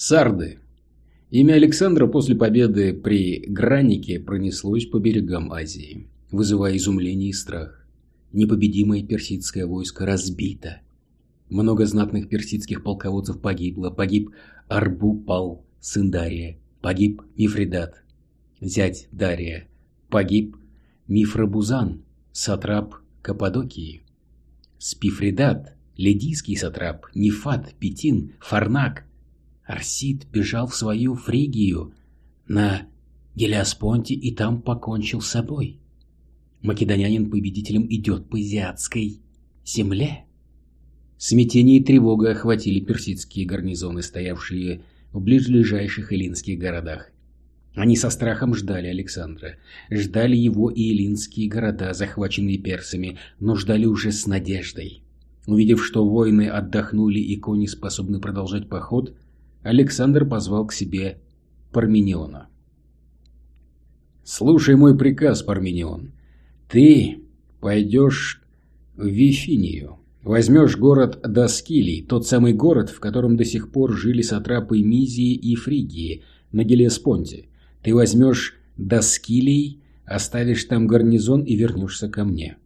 Сарды. Имя Александра после победы при Гранике пронеслось по берегам Азии, вызывая изумление и страх. Непобедимое персидское войско разбито. Много знатных персидских полководцев погибло. Погиб Арбу-Пал, сын Дария. Погиб Мифридат, зять Дария. Погиб Мифрабузан, сатрап Каппадокии. Спифридат, лидийский сатрап, Нефат, Петин, Фарнак, Арсид бежал в свою Фригию на Гелиоспонте и там покончил с собой. Македонянин победителем идет по азиатской земле. Смятение и тревога охватили персидские гарнизоны, стоявшие в ближайших эллинских городах. Они со страхом ждали Александра. Ждали его и эллинские города, захваченные персами, но ждали уже с надеждой. Увидев, что воины отдохнули и кони способны продолжать поход, Александр позвал к себе Пармениона. «Слушай мой приказ, Парменион. Ты пойдешь в Вифинию, возьмешь город Доскилий, тот самый город, в котором до сих пор жили сатрапы Мизии и Фригии на Гелиоспонте. Ты возьмешь Доскилий, оставишь там гарнизон и вернешься ко мне».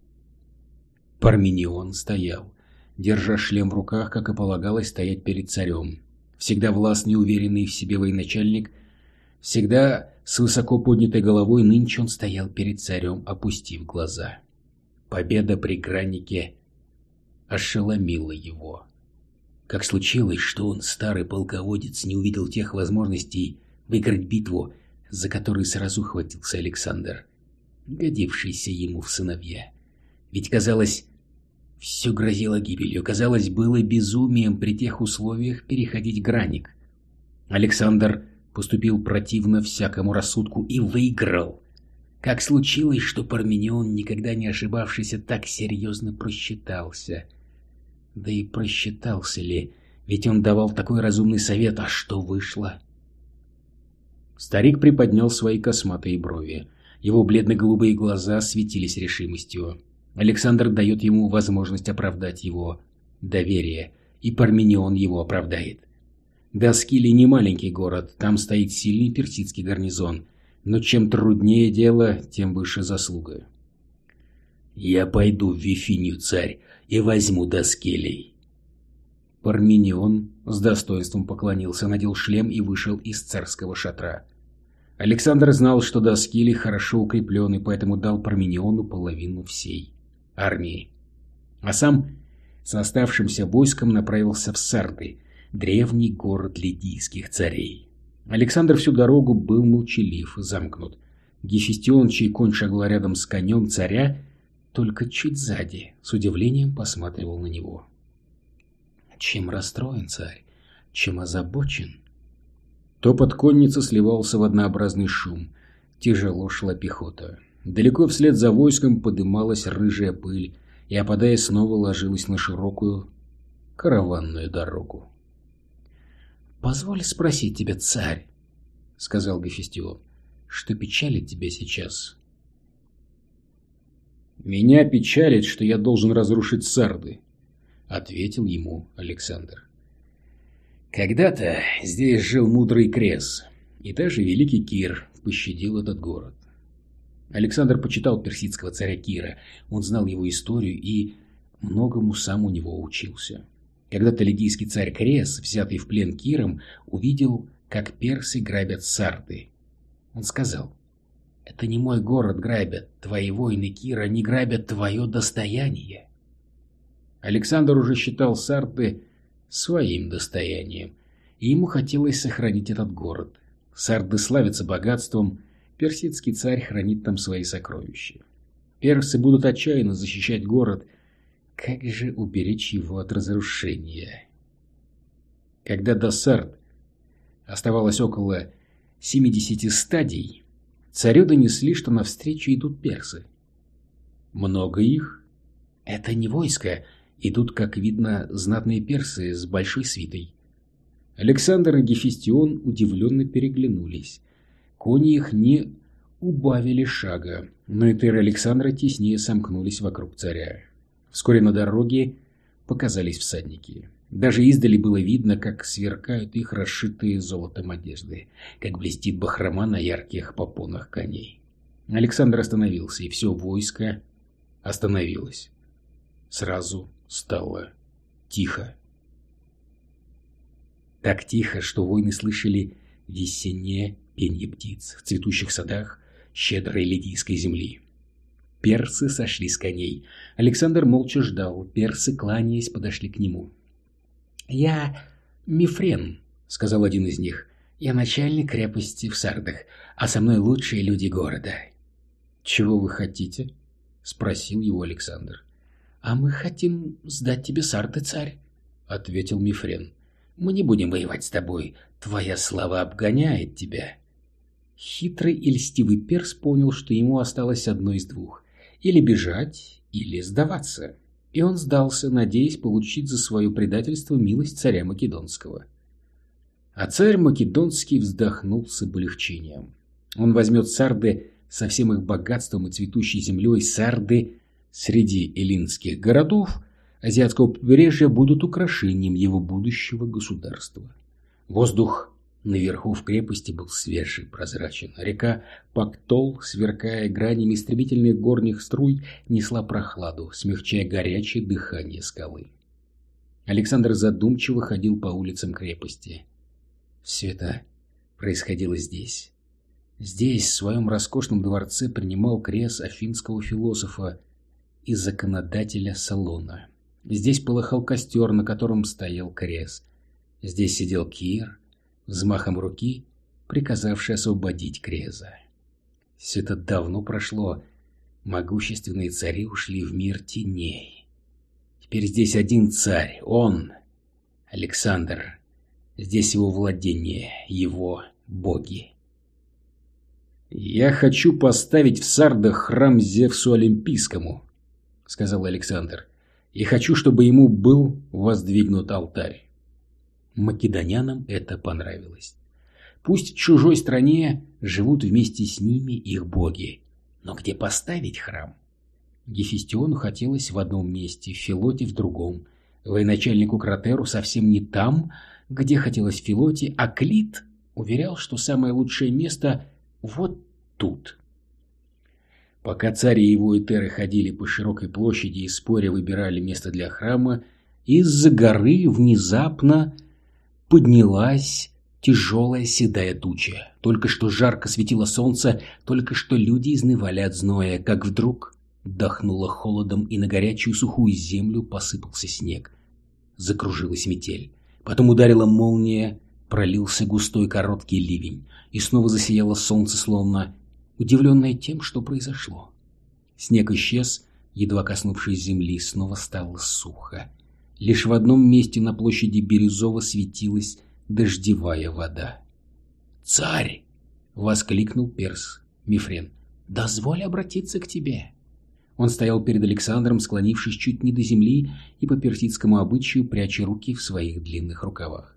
Парменион стоял, держа шлем в руках, как и полагалось стоять перед царем всегда властный уверенный в себе военачальник, всегда с высоко поднятой головой, нынче он стоял перед царем, опустив глаза. Победа при гранике ошеломила его. Как случилось, что он, старый полководец, не увидел тех возможностей выиграть битву, за которую сразу хватился Александр, годившийся ему в сыновья. Ведь, казалось, все грозило гибелью. Казалось, было безумием при тех условиях переходить граник. Александр поступил противно всякому рассудку и выиграл. Как случилось, что Парменион, никогда не ошибавшийся, так серьезно просчитался? Да и просчитался ли, ведь он давал такой разумный совет, а что вышло? Старик приподнял свои косматые брови. Его бледно-голубые глаза светились решимостью. Александр дает ему возможность оправдать его доверие, и Парменион его оправдает. Доскили не маленький город, там стоит сильный персидский гарнизон, но чем труднее дело, тем выше заслуга. «Я пойду в Вифинию, царь, и возьму Доскелей». Парменион с достоинством поклонился, надел шлем и вышел из царского шатра. Александр знал, что Доскили хорошо укреплен, и поэтому дал Пармениону половину всей армии. А сам с оставшимся войском направился в Сарды, древний город лидийских царей. Александр всю дорогу был молчалив, замкнут. Гефестион, чей конь шагал рядом с конем царя, только чуть сзади, с удивлением посматривал на него. Чем расстроен царь? Чем озабочен? Топот конницы сливался в однообразный шум. Тяжело шла пехота. Далеко вслед за войском подымалась рыжая пыль и, опадая, снова ложилась на широкую караванную дорогу. «Позволь спросить тебя, царь», — сказал Гефестион, — «что печалит тебя сейчас?» «Меня печалит, что я должен разрушить Сарды», — ответил ему Александр. «Когда-то здесь жил мудрый Крес, и даже великий Кир пощадил этот город. Александр почитал персидского царя Кира, он знал его историю и многому сам у него учился. Когда-то лидийский царь Крес, взятый в плен Киром, увидел, как персы грабят Сарды. Он сказал, «Это не мой город грабят, твои воины Кира не грабят твое достояние». Александр уже считал Сарды своим достоянием, и ему хотелось сохранить этот город. Сарды славятся богатством, Персидский царь хранит там свои сокровища. Персы будут отчаянно защищать город. Как же уберечь его от разрушения? Когда до Сард оставалось около 70 стадий, царю донесли, что навстречу идут персы. Много их? Это не войско. Идут, как видно, знатные персы с большой свитой. Александр и Гефестион удивленно переглянулись. Кони их не убавили шага, но и тыры Александра теснее сомкнулись вокруг царя. Вскоре на дороге показались всадники. Даже издали было видно, как сверкают их расшитые золотом одежды, как блестит бахрома на ярких попонах коней. Александр остановился, и все войско остановилось. Сразу стало тихо. Так тихо, что воины слышали весеннее пенье птиц в цветущих садах щедрой лидийской земли. Персы сошли с коней. Александр молча ждал. Персы, кланяясь, подошли к нему. «Я Мифрен», — сказал один из них. «Я начальник крепости в Сардах, а со мной лучшие люди города». «Чего вы хотите?» — спросил его Александр. «А мы хотим сдать тебе Сарды, царь», — ответил Мифрен. «Мы не будем воевать с тобой. Твоя слава обгоняет тебя». Хитрый и льстивый перс понял, что ему осталось одно из двух. Или бежать, или сдаваться. И он сдался, надеясь получить за свое предательство милость царя Македонского. А царь Македонский вздохнул с облегчением. Он возьмет Сарды со всем их богатством и цветущей землей Сарды среди эллинских городов азиатского побережья будут украшением его будущего государства. Воздух наверху в крепости был свежий, прозрачен. Река Пактол, сверкая гранями истребительных горних струй, несла прохладу, смягчая горячее дыхание скалы. Александр задумчиво ходил по улицам крепости. Все это происходило здесь. Здесь, в своем роскошном дворце, принимал крест афинского философа и законодателя Салона. Здесь полыхал костер, на котором стоял крест. Здесь сидел Кир, взмахом руки приказавший освободить Креза. Все это давно прошло. Могущественные цари ушли в мир теней. Теперь здесь один царь, он, Александр. Здесь его владение, его боги. «Я хочу поставить в Сардах храм Зевсу Олимпийскому», — сказал Александр, — «и хочу, чтобы ему был воздвигнут алтарь». Македонянам это понравилось. Пусть в чужой стране живут вместе с ними их боги, но где поставить храм? Гефестиону хотелось в одном месте, Филоте в другом, военачальнику Кратеру совсем не там, где хотелось Филоте, а Клит уверял, что самое лучшее место вот тут. Пока царь и его этеры ходили по широкой площади и споря выбирали место для храма, из-за горы внезапно поднялась тяжелая седая туча. Только что жарко светило солнце, только что люди изнывали от зноя, как вдруг дохнуло холодом, и на горячую сухую землю посыпался снег. Закружилась метель. Потом ударила молния, пролился густой короткий ливень, и снова засияло солнце, словно удивленное тем, что произошло. Снег исчез, едва коснувшись земли, снова стало сухо. Лишь в одном месте на площади Бирюзова светилась дождевая вода. «Царь!» — воскликнул перс Мифрен. «Дозволь обратиться к тебе!» Он стоял перед Александром, склонившись чуть не до земли и по персидскому обычаю пряча руки в своих длинных рукавах.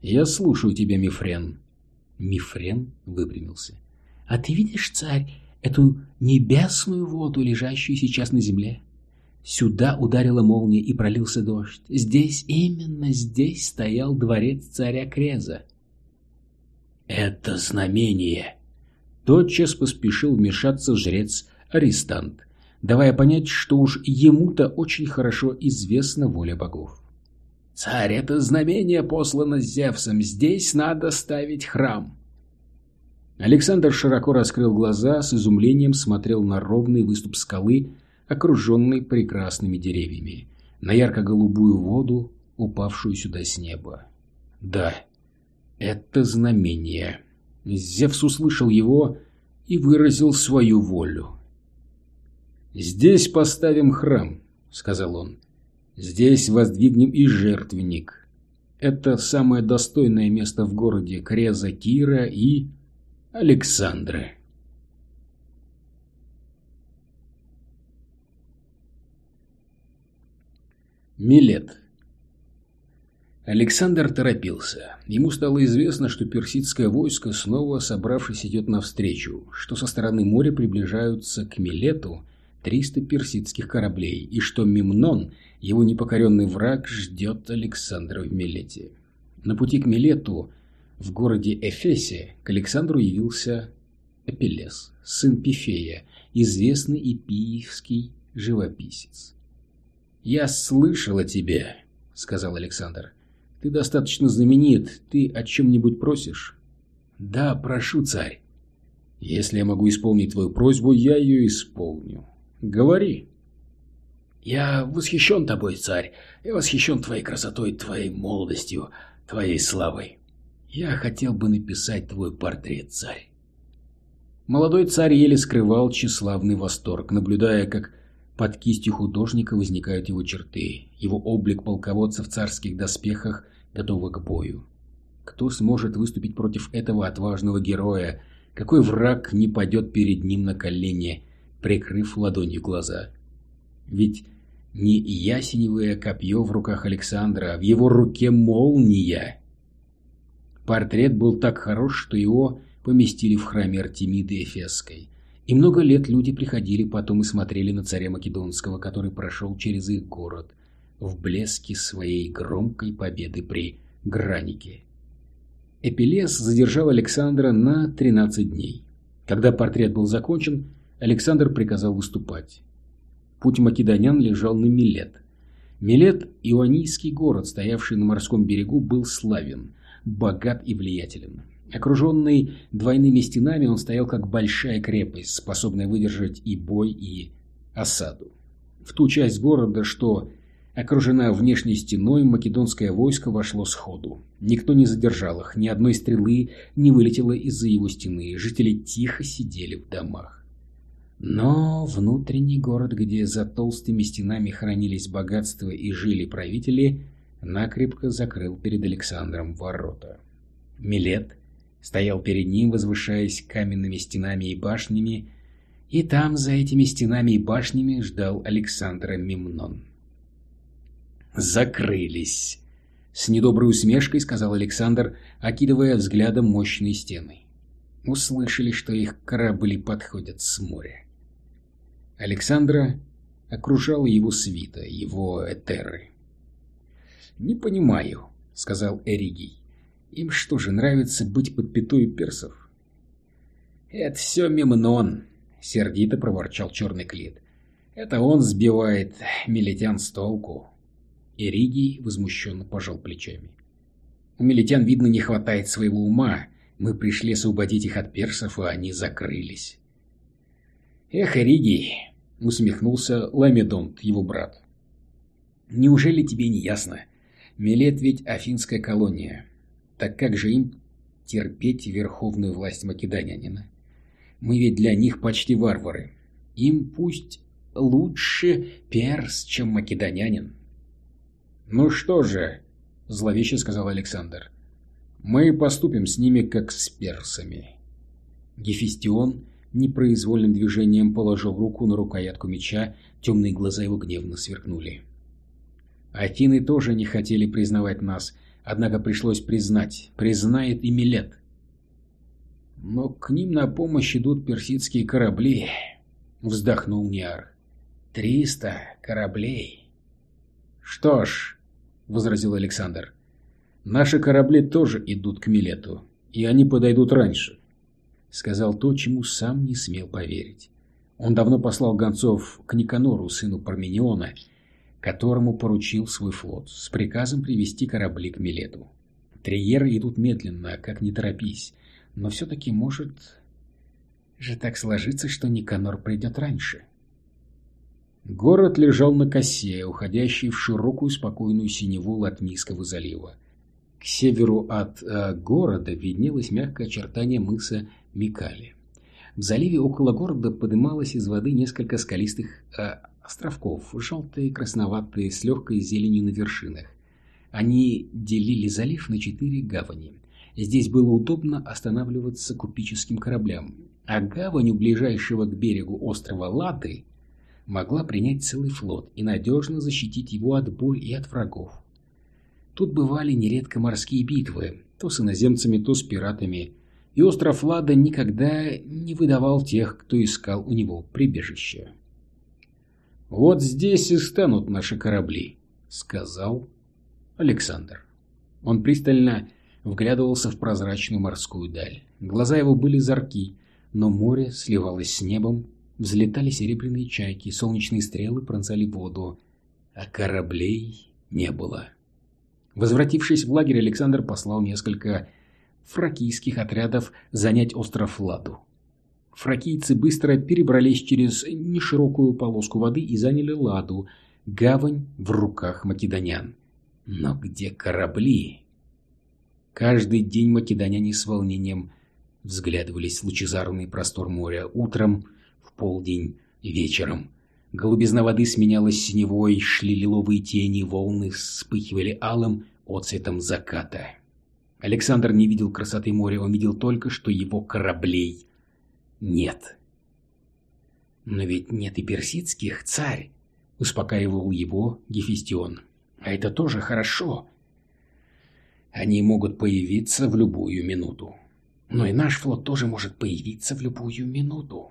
«Я слушаю тебя, Мифрен». Мифрен выпрямился. «А ты видишь, царь, эту небесную воду, лежащую сейчас на земле? Сюда ударила молния и пролился дождь. Здесь, именно здесь, стоял дворец царя Креза. «Это знамение!» Тотчас поспешил вмешаться жрец Арестант, давая понять, что уж ему-то очень хорошо известна воля богов. «Царь, это знамение послано Зевсом, здесь надо ставить храм». Александр широко раскрыл глаза, с изумлением смотрел на ровный выступ скалы, окруженный прекрасными деревьями, на ярко-голубую воду, упавшую сюда с неба. Да, это знамение. Зевс услышал его и выразил свою волю. «Здесь поставим храм», — сказал он. Здесь воздвигнем и жертвенник. Это самое достойное место в городе Креза Кира и Александра. Милет Александр торопился. Ему стало известно, что персидское войско, снова собравшись, идет навстречу, что со стороны моря приближаются к Милету 300 персидских кораблей, и что Мемнон, его непокоренный враг, ждет Александра в Милете. На пути к Милету в городе Эфесе к Александру явился Эпелес, сын Пифея, известный эпиевский живописец. «Я слышал о тебе», — сказал Александр. «Ты достаточно знаменит. Ты о чем-нибудь просишь?» «Да, прошу, царь». «Если я могу исполнить твою просьбу, я ее исполню. Говори». «Я восхищен тобой, царь. Я восхищен твоей красотой, твоей молодостью, твоей славой. Я хотел бы написать твой портрет, царь». Молодой царь еле скрывал тщеславный восторг, наблюдая, как под кистью художника возникают его черты, его облик полководца в царских доспехах, готового к бою. Кто сможет выступить против этого отважного героя? Какой враг не падет перед ним на колени, прикрыв ладонью глаза? Ведь не ясеневое копье в руках Александра, а в его руке молния. Портрет был так хорош, что его поместили в храме Артемиды Эфесской. И много лет люди приходили потом и смотрели на царя Македонского, который прошел через их город в блеске своей громкой победы при Гранике. Эпилес задержал Александра на 13 дней. Когда портрет был закончен, Александр приказал выступать. Путь македонян лежал на Милет. Милет, ионийский город, стоявший на морском берегу, был славен, богат и влиятелен. Окруженный двойными стенами, он стоял как большая крепость, способная выдержать и бой, и осаду. В ту часть города, что окружена внешней стеной, македонское войско вошло сходу. Никто не задержал их, ни одной стрелы не вылетело из-за его стены, жители тихо сидели в домах. Но внутренний город, где за толстыми стенами хранились богатства и жили правители, накрепко закрыл перед Александром ворота. Милет стоял перед ним, возвышаясь каменными стенами и башнями, и там, за этими стенами и башнями, ждал Александра Мемнон. «Закрылись!» — с недоброй усмешкой сказал Александр, окидывая взглядом мощные стены. Услышали, что их корабли подходят с моря. Александра окружала его свита, его этеры. «Не понимаю», — сказал Эригий. Им что же, нравится быть под пятой персов? «Это все Мемнон», — сердито проворчал черный клет. «Это он сбивает милетян с толку». Иригий возмущенно пожал плечами. «У милетян, видно, не хватает своего ума. Мы пришли освободить их от персов, а они закрылись». «Эх, Иригий», — усмехнулся Ламедонт, его брат. «Неужели тебе не ясно? Милет ведь афинская колония. Так как же им терпеть верховную власть македонянина? Мы ведь для них почти варвары. Им пусть лучше перс, чем македонянин. «Ну что же», — зловеще сказал Александр, — «мы поступим с ними, как с персами». Гефестион непроизвольным движением положил руку на рукоятку меча, темные глаза его гневно сверкнули. Афины тоже не хотели признавать нас, Однако пришлось признать, признает и Милет. Но к ним на помощь идут персидские корабли, вздохнул Ниар. Триста кораблей. Что ж, возразил Александр, наши корабли тоже идут к Милету, и они подойдут раньше. Сказал то, чему сам не смел поверить. Он давно послал гонцов к Никанору, сыну Пармениона, которому поручил свой флот, с приказом привести корабли к Милету. Триеры идут медленно, как не торопись, но все-таки может же так сложиться, что Никанор придет раньше. Город лежал на косе, уходящей в широкую спокойную синеву Латмийского залива. К северу от э, города виднелось мягкое очертание мыса Микали. В заливе около города подымалось из воды несколько скалистых э, островков, желтые, красноватые, с легкой зеленью на вершинах. Они делили залив на четыре гавани. Здесь было удобно останавливаться купеческим кораблям, а гавань у ближайшего к берегу острова Латы могла принять целый флот и надежно защитить его от бурь и от врагов. Тут бывали нередко морские битвы, то с иноземцами, то с пиратами, и остров Лада никогда не выдавал тех, кто искал у него прибежище. «Вот здесь и станут наши корабли», — сказал Александр. Он пристально вглядывался в прозрачную морскую даль. Глаза его были зорки, но море сливалось с небом, взлетали серебряные чайки, солнечные стрелы пронзали воду, а кораблей не было. Возвратившись в лагерь, Александр послал несколько фракийских отрядов занять остров Ладу. Фракийцы быстро перебрались через неширокую полоску воды и заняли Ладу, гавань в руках македонян. Но где корабли? Каждый день македоняне с волнением взглядывались в лучезарный простор моря утром, в полдень, вечером. Голубизна воды сменялась синевой, шли лиловые тени, волны вспыхивали алым отцветом заката. Александр не видел красоты моря, он видел только, что его кораблей нет. «Но ведь нет и персидских, царь!» — успокаивал его Гефестион. «А это тоже хорошо. Они могут появиться в любую минуту. Но и наш флот тоже может появиться в любую минуту».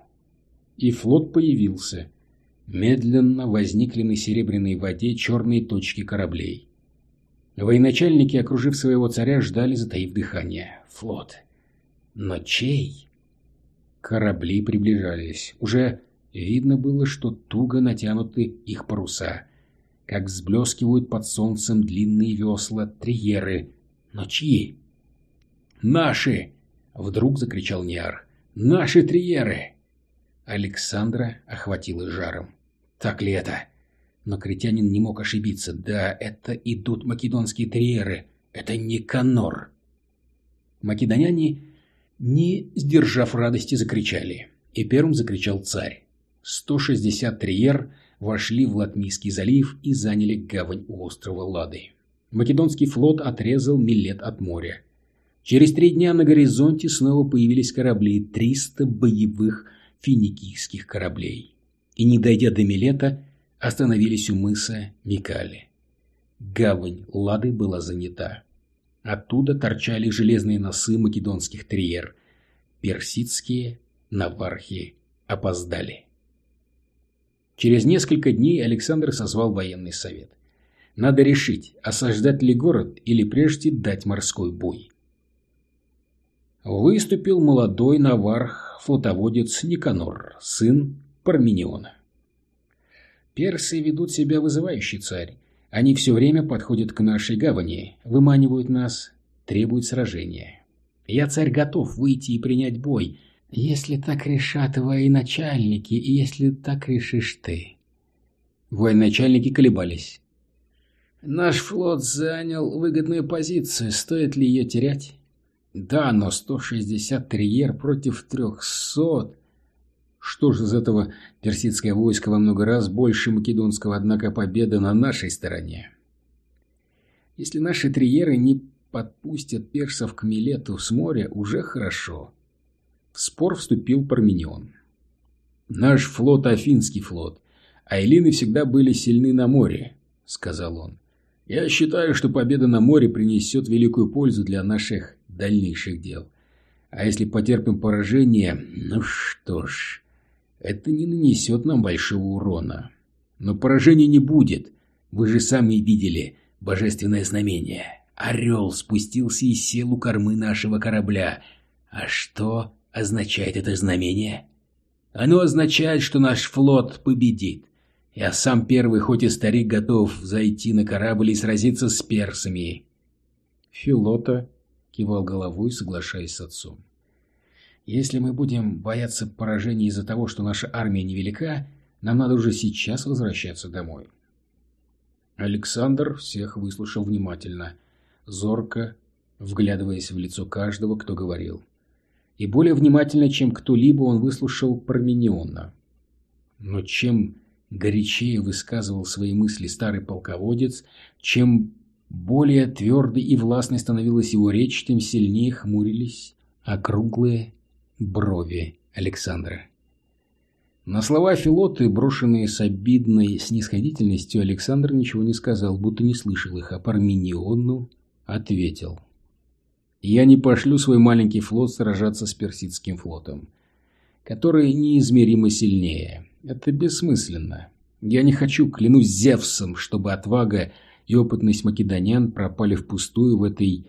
И флот появился. Медленно возникли на серебряной воде черные точки кораблей. Военачальники, окружив своего царя, ждали, затаив дыхание. Флот. Но чей? Корабли приближались. Уже видно было, что туго натянуты их паруса. Как взблескивают под солнцем длинные весла триеры. Но чьи? «Наши!» — вдруг закричал Ниар. «Наши триеры!» Александра охватило жаром. «Так ли это?» Но критянин не мог ошибиться. Да, это идут македонские триеры. Это не Канор. Македоняне не сдержав радости, закричали. И первым закричал царь. 160 триер вошли в Латмийский залив и заняли гавань у острова Лады. Македонский флот отрезал Милет от моря. Через три дня на горизонте снова появились корабли, 300 боевых финикийских кораблей. И, не дойдя до Милета, остановились у мыса Микали. Гавань Лады была занята. Оттуда торчали железные носы македонских триер. Персидские навархи опоздали. Через несколько дней Александр созвал военный совет. Надо решить, осаждать ли город или прежде дать морской бой. Выступил молодой наварх, флотоводец Никанор, сын Пармениона. Персы ведут себя вызывающий царь. Они все время подходят к нашей гавани, выманивают нас, требуют сражения. Я, царь, готов выйти и принять бой, если так решат военачальники и если так решишь ты. Военачальники колебались. Наш флот занял выгодную позицию, стоит ли ее терять? Да, но 160 триер против 300... Что же из этого персидское войско во много раз больше македонского, однако победа на нашей стороне. Если наши триеры не подпустят персов к Милету с моря, уже хорошо. В спор вступил Парменион. «Наш флот – Афинский флот, а эллины всегда были сильны на море», – сказал он. «Я считаю, что победа на море принесет великую пользу для наших дальнейших дел. А если потерпим поражение, ну что ж, это не нанесет нам большого урона. Но поражения не будет. Вы же сами видели божественное знамение. Орел спустился и сел у кормы нашего корабля. А что означает это знамение? Оно означает, что наш флот победит. Я сам первый, хоть и старик, готов зайти на корабль и сразиться с персами. Филота кивал головой, соглашаясь с отцом. Если мы будем бояться поражения из-за того, что наша армия невелика, нам надо уже сейчас возвращаться домой. Александр всех выслушал внимательно, зорко, вглядываясь в лицо каждого, кто говорил. И более внимательно, чем кто-либо, он выслушал Пармениона. Но чем горячее высказывал свои мысли старый полководец, чем более твердой и властной становилась его речь, тем сильнее хмурились округлые брови Александра. На слова Филоты, брошенные с обидной снисходительностью, Александр ничего не сказал, будто не слышал их, а Пармениону ответил. «Я не пошлю свой маленький флот сражаться с персидским флотом, который неизмеримо сильнее. Это бессмысленно. Я не хочу, клянусь Зевсом, чтобы отвага и опытность македонян пропали впустую в этой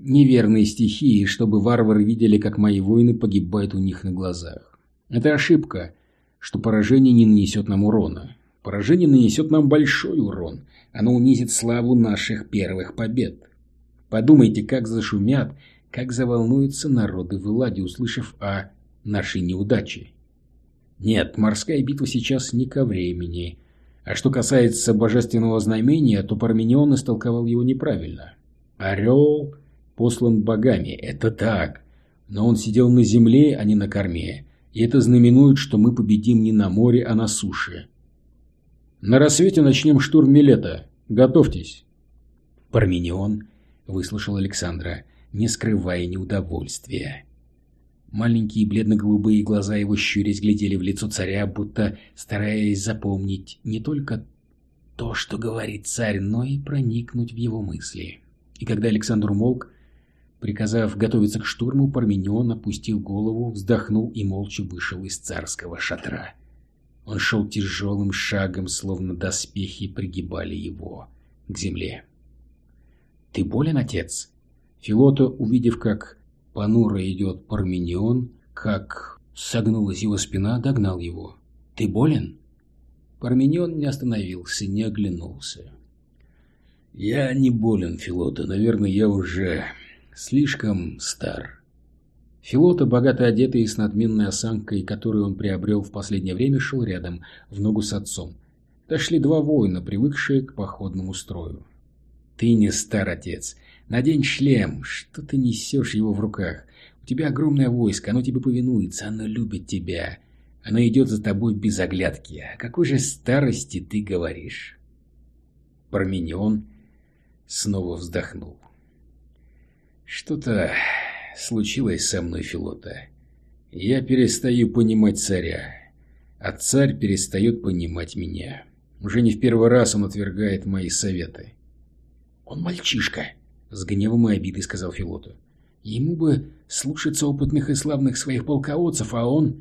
неверной стихии, чтобы варвары видели, как мои воины погибают у них на глазах. Это ошибка, что поражение не нанесет нам урона. Поражение нанесет нам большой урон. Оно унизит славу наших первых побед. Подумайте, как зашумят, как заволнуются народы в Эладе, услышав о нашей неудаче. Нет, морская битва сейчас не ко времени. А что касается божественного знамения, то Парменион истолковал его неправильно. Орел послан богами, это так. Но он сидел на земле, а не на корме. И это знаменует, что мы победим не на море, а на суше. На рассвете начнем штурм Милета. Готовьтесь. Парменион выслушал Александра, не скрывая неудовольствия. Маленькие бледно-голубые глаза его щурясь глядели в лицо царя, будто стараясь запомнить не только то, что говорит царь, но и проникнуть в его мысли. И когда Александр умолк, приказав готовиться к штурму, Парменион опустил голову, вздохнул и молча вышел из царского шатра. Он шел тяжелым шагом, словно доспехи пригибали его к земле. «Ты болен, отец?» Филота, увидев, как понуро идет Парменион, как согнулась его спина, догнал его. «Ты болен?» Парменион не остановился, не оглянулся. «Я не болен, Филота. Наверное, я уже слишком стар». Филота, богато одетый и с надменной осанкой, которую он приобрел в последнее время, шел рядом, в ногу с отцом. Дошли два воина, привыкшие к походному строю. «Ты не стар, отец. Надень шлем. Что ты несешь его в руках? У тебя огромное войско, оно тебе повинуется, оно любит тебя. Оно идет за тобой без оглядки. О какой же старости ты говоришь?» Парменион снова вздохнул. «Что-то случилось со мной, Филота. Я перестаю понимать царя, а царь перестает понимать меня. Уже не в первый раз он отвергает мои советы. «Он мальчишка», — с гневом и обидой сказал Филоту. «Ему бы слушаться опытных и славных своих полководцев, а он...»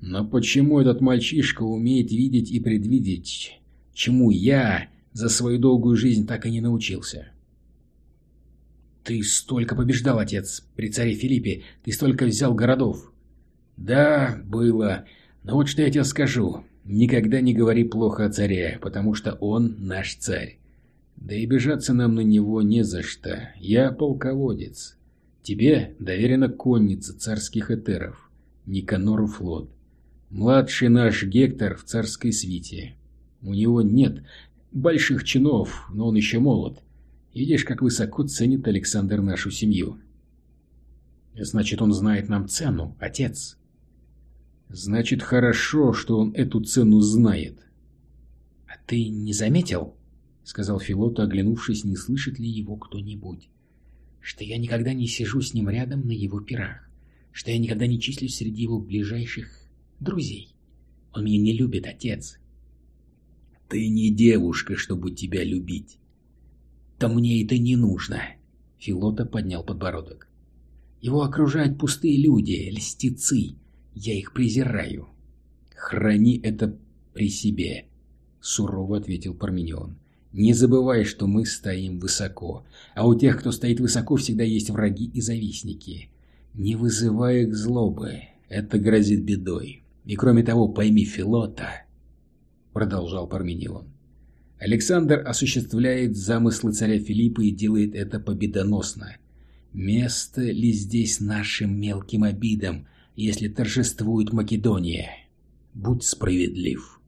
«Но почему этот мальчишка умеет видеть и предвидеть, чему я за свою долгую жизнь так и не научился?» «Ты столько побеждал, отец, при царе Филиппе, ты столько взял городов». «Да, было, но вот что я тебе скажу, никогда не говори плохо о царе, потому что он наш царь. Да и бежаться нам на него не за что. Я полководец. Тебе доверена конница царских этеров. Никанору флот. Младший наш Гектор в царской свите. У него нет больших чинов, но он еще молод. Видишь, как высоко ценит Александр нашу семью. Значит, он знает нам цену, отец. Значит, хорошо, что он эту цену знает. А ты не заметил? — сказал Филоту, оглянувшись, не слышит ли его кто-нибудь. «Что я никогда не сижу с ним рядом на его пирах, что я никогда не числюсь среди его ближайших друзей. Он меня не любит, отец». «Ты не девушка, чтобы тебя любить». «То мне это не нужно», — Филота поднял подбородок. «Его окружают пустые люди, льстецы. Я их презираю». «Храни это при себе», — сурово ответил Парменион. Не забывай, что мы стоим высоко, а у тех, кто стоит высоко, всегда есть враги и завистники. Не вызывай их злобы, это грозит бедой. И кроме того, пойми Филота, продолжал Парменилон. Александр осуществляет замыслы царя Филиппа и делает это победоносно. Место ли здесь нашим мелким обидам, если торжествует Македония? Будь справедлив.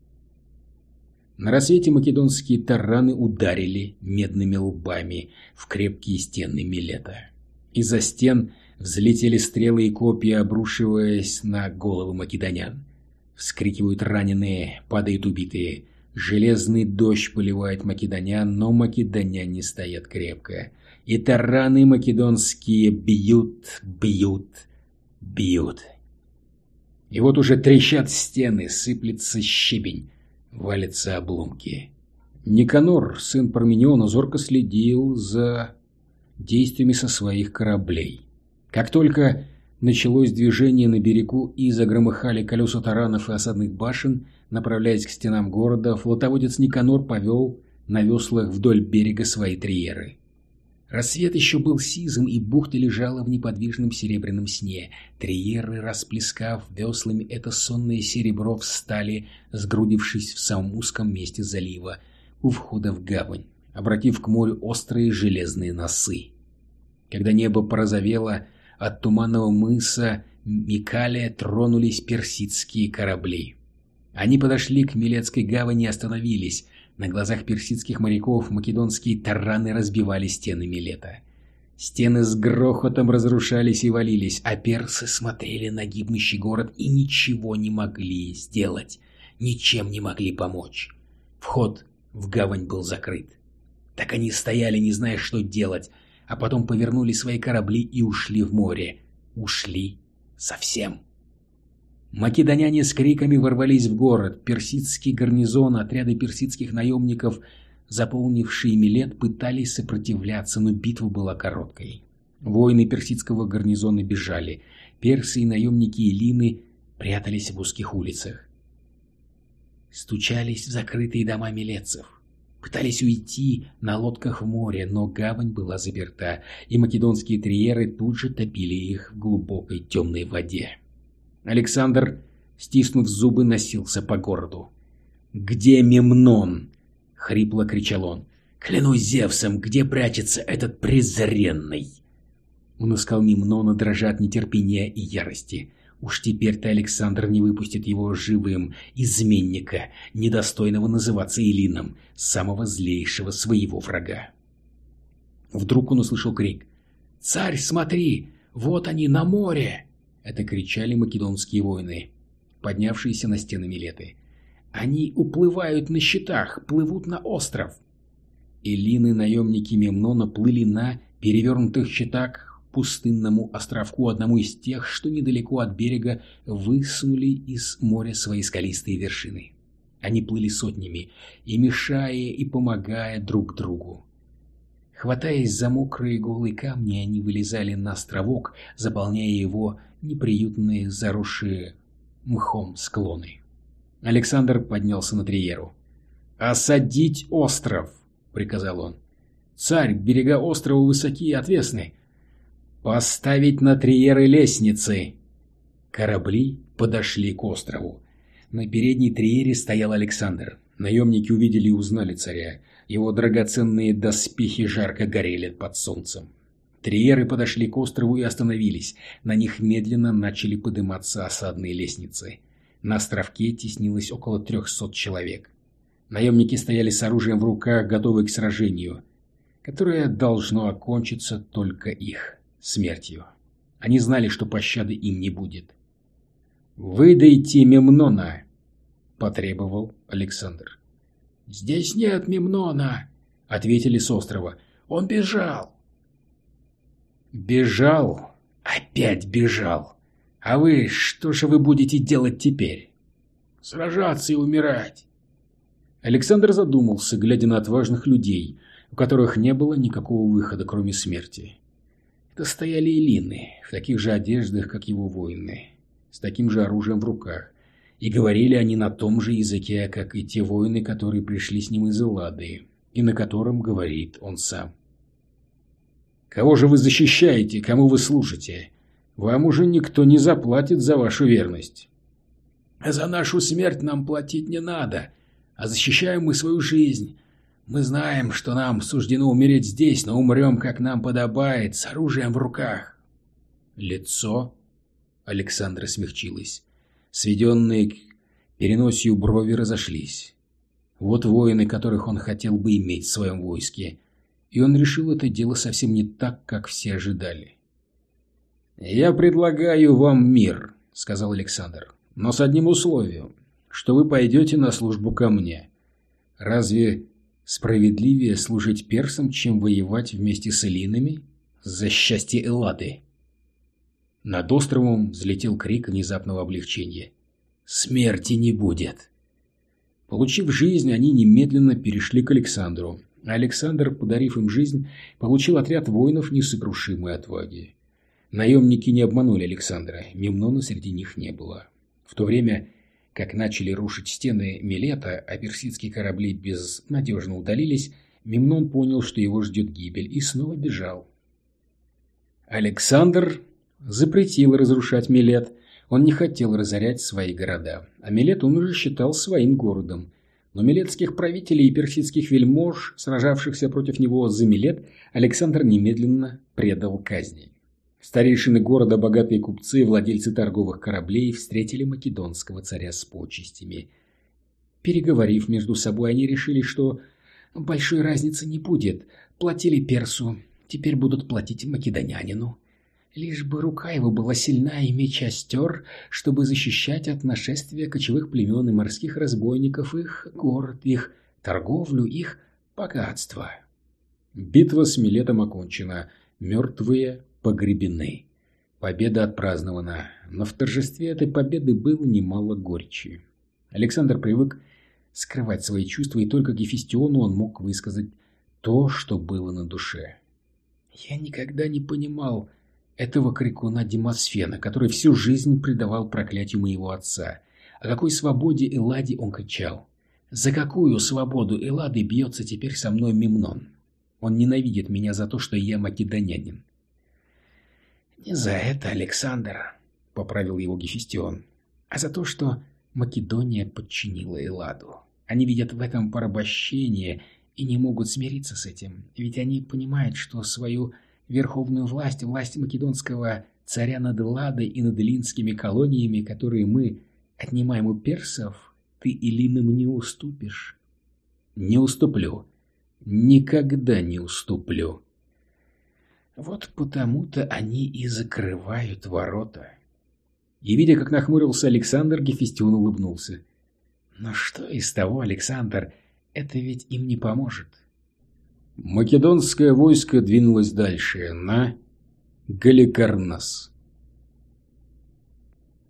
На рассвете македонские тараны ударили медными лбами в крепкие стены Милета. Из-за стен взлетели стрелы и копья, обрушиваясь на головы македонян. Вскрикивают раненые, падают убитые. Железный дождь поливает македонян, но македоняне стоят крепко. И тараны македонские бьют, бьют, бьют. И вот уже трещат стены, сыплется щебень валятся обломки. Никанор, сын Пармениона, зорко следил за действиями со своих кораблей. Как только началось движение на берегу и загромыхали колеса таранов и осадных башен, направляясь к стенам города, флотоводец Никанор повел на веслах вдоль берега свои триеры. Рассвет еще был сизым, и бухта лежала в неподвижном серебряном сне. Триеры, расплескав веслами это сонное серебро, встали, сгрудившись в самом узком месте залива, у входа в гавань, обратив к морю острые железные носы. Когда небо порозовело, от туманного мыса Микалия тронулись персидские корабли. Они подошли к Милецкой гавани и остановились, на глазах персидских моряков македонские тараны разбивали стены Милета. Стены с грохотом разрушались и валились, а персы смотрели на гибнущий город и ничего не могли сделать, ничем не могли помочь. Вход в гавань был закрыт. Так они стояли, не зная, что делать, а потом повернули свои корабли и ушли в море. Ушли совсем. Македоняне с криками ворвались в город. Персидский гарнизон, отряды персидских наемников, заполнившие Милет, пытались сопротивляться, но битва была короткой. Воины персидского гарнизона бежали. Персы и наемники Илины прятались в узких улицах. Стучались в закрытые дома милетцев. Пытались уйти на лодках в море, но гавань была заперта, и македонские триеры тут же топили их в глубокой темной воде. Александр, стиснув зубы, носился по городу. «Где Мемнон?» — хрипло кричал он. «Клянусь Зевсом, где прячется этот презренный?» Он искал Мемнона, дрожа от нетерпения и ярости. Уж теперь-то Александр не выпустит его живым, изменника, недостойного называться Илином, самого злейшего своего врага. Вдруг он услышал крик. «Царь, смотри! Вот они, на море!» Это кричали македонские воины, поднявшиеся на стены Милеты. «Они уплывают на щитах, плывут на остров!» Элины, наемники Мемнона, плыли на перевернутых щитах пустынному островку, одному из тех, что недалеко от берега высунули из моря свои скалистые вершины. Они плыли сотнями, и мешая, и помогая друг другу. Хватаясь за мокрые голые камни, они вылезали на островок, заполняя его неприютные заросшие мхом склоны. Александр поднялся на триеру. «Осадить остров!» — приказал он. «Царь, берега острова высокие и отвесны. Поставить на триеры лестницы!» Корабли подошли к острову. На передней триере стоял Александр. Наемники увидели и узнали царя. Его драгоценные доспехи жарко горели под солнцем. Триеры подошли к острову и остановились. На них медленно начали подниматься осадные лестницы. На островке теснилось около трехсот человек. Наемники стояли с оружием в руках, готовые к сражению, которое должно окончиться только их смертью. Они знали, что пощады им не будет. «Выдайте Мемнона!» – потребовал Александр. «Здесь нет Мемнона», — ответили с острова. «Он бежал». «Бежал? Опять бежал. А вы, что же вы будете делать теперь?» «Сражаться и умирать». Александр задумался, глядя на отважных людей, у которых не было никакого выхода, кроме смерти. Это стояли эллины, в таких же одеждах, как его воины, с таким же оружием в руках. И говорили они на том же языке, как и те воины, которые пришли с ним из Эллады, и на котором говорит он сам. «Кого же вы защищаете, кому вы служите? Вам уже никто не заплатит за вашу верность». «За нашу смерть нам платить не надо, а защищаем мы свою жизнь. Мы знаем, что нам суждено умереть здесь, но умрем, как нам подобает, с оружием в руках». Лицо Александра смягчилось. Сведенные к переносию брови разошлись. Вот воины, которых он хотел бы иметь в своем войске. И он решил это дело совсем не так, как все ожидали. «Я предлагаю вам мир», — сказал Александр, — «но с одним условием, что вы пойдете на службу ко мне. Разве справедливее служить персам, чем воевать вместе с элинами за счастье Эллады?» Над островом взлетел крик внезапного облегчения. «Смерти не будет!» Получив жизнь, они немедленно перешли к Александру. Александр, подарив им жизнь, получил отряд воинов несокрушимой отваги. Наемники не обманули Александра, Мемнона среди них не было. В то время, как начали рушить стены Милета, а персидские корабли безнадежно удалились, Мемнон понял, что его ждет гибель, и снова бежал. Александр запретил разрушать Милет, он не хотел разорять свои города, а Милет он уже считал своим городом. Но милетских правителей и персидских вельмож, сражавшихся против него за Милет, Александр немедленно предал казни. Старейшины города, богатые купцы, владельцы торговых кораблей встретили македонского царя с почестями. Переговорив между собой, они решили, что большой разницы не будет. Платили персу, теперь будут платить македонянину. Лишь бы рука его была сильна и меч остер, чтобы защищать от нашествия кочевых племен и морских разбойников их город, их торговлю, их богатство. Битва с Милетом окончена. Мертвые погребены. Победа отпразднована, но в торжестве этой победы было немало горечи. Александр привык скрывать свои чувства, и только Гефестиону он мог высказать то, что было на душе. «Я никогда не понимал этого крикуна Демосфена, который всю жизнь предавал проклятию моего отца. О какой свободе Эллади он кричал? За какую свободу Эллады бьется теперь со мной Мемнон? Он ненавидит меня за то, что я македонянин. «Не за это, Александр», — поправил его Гефестион, «а за то, что Македония подчинила Элладу. Они видят в этом порабощение и не могут смириться с этим, ведь они понимают, что свою верховную власть, власть македонского царя над Элладой и над эллинскими колониями, которые мы отнимаем у персов, ты Илинам не уступишь». «Не уступлю. Никогда не уступлю», вот потому-то они и закрывают ворота. И видя, как нахмурился Александр, Гефестион улыбнулся. Но что из того, Александр, это ведь им не поможет. Македонское войско двинулось дальше, на Галикарнас.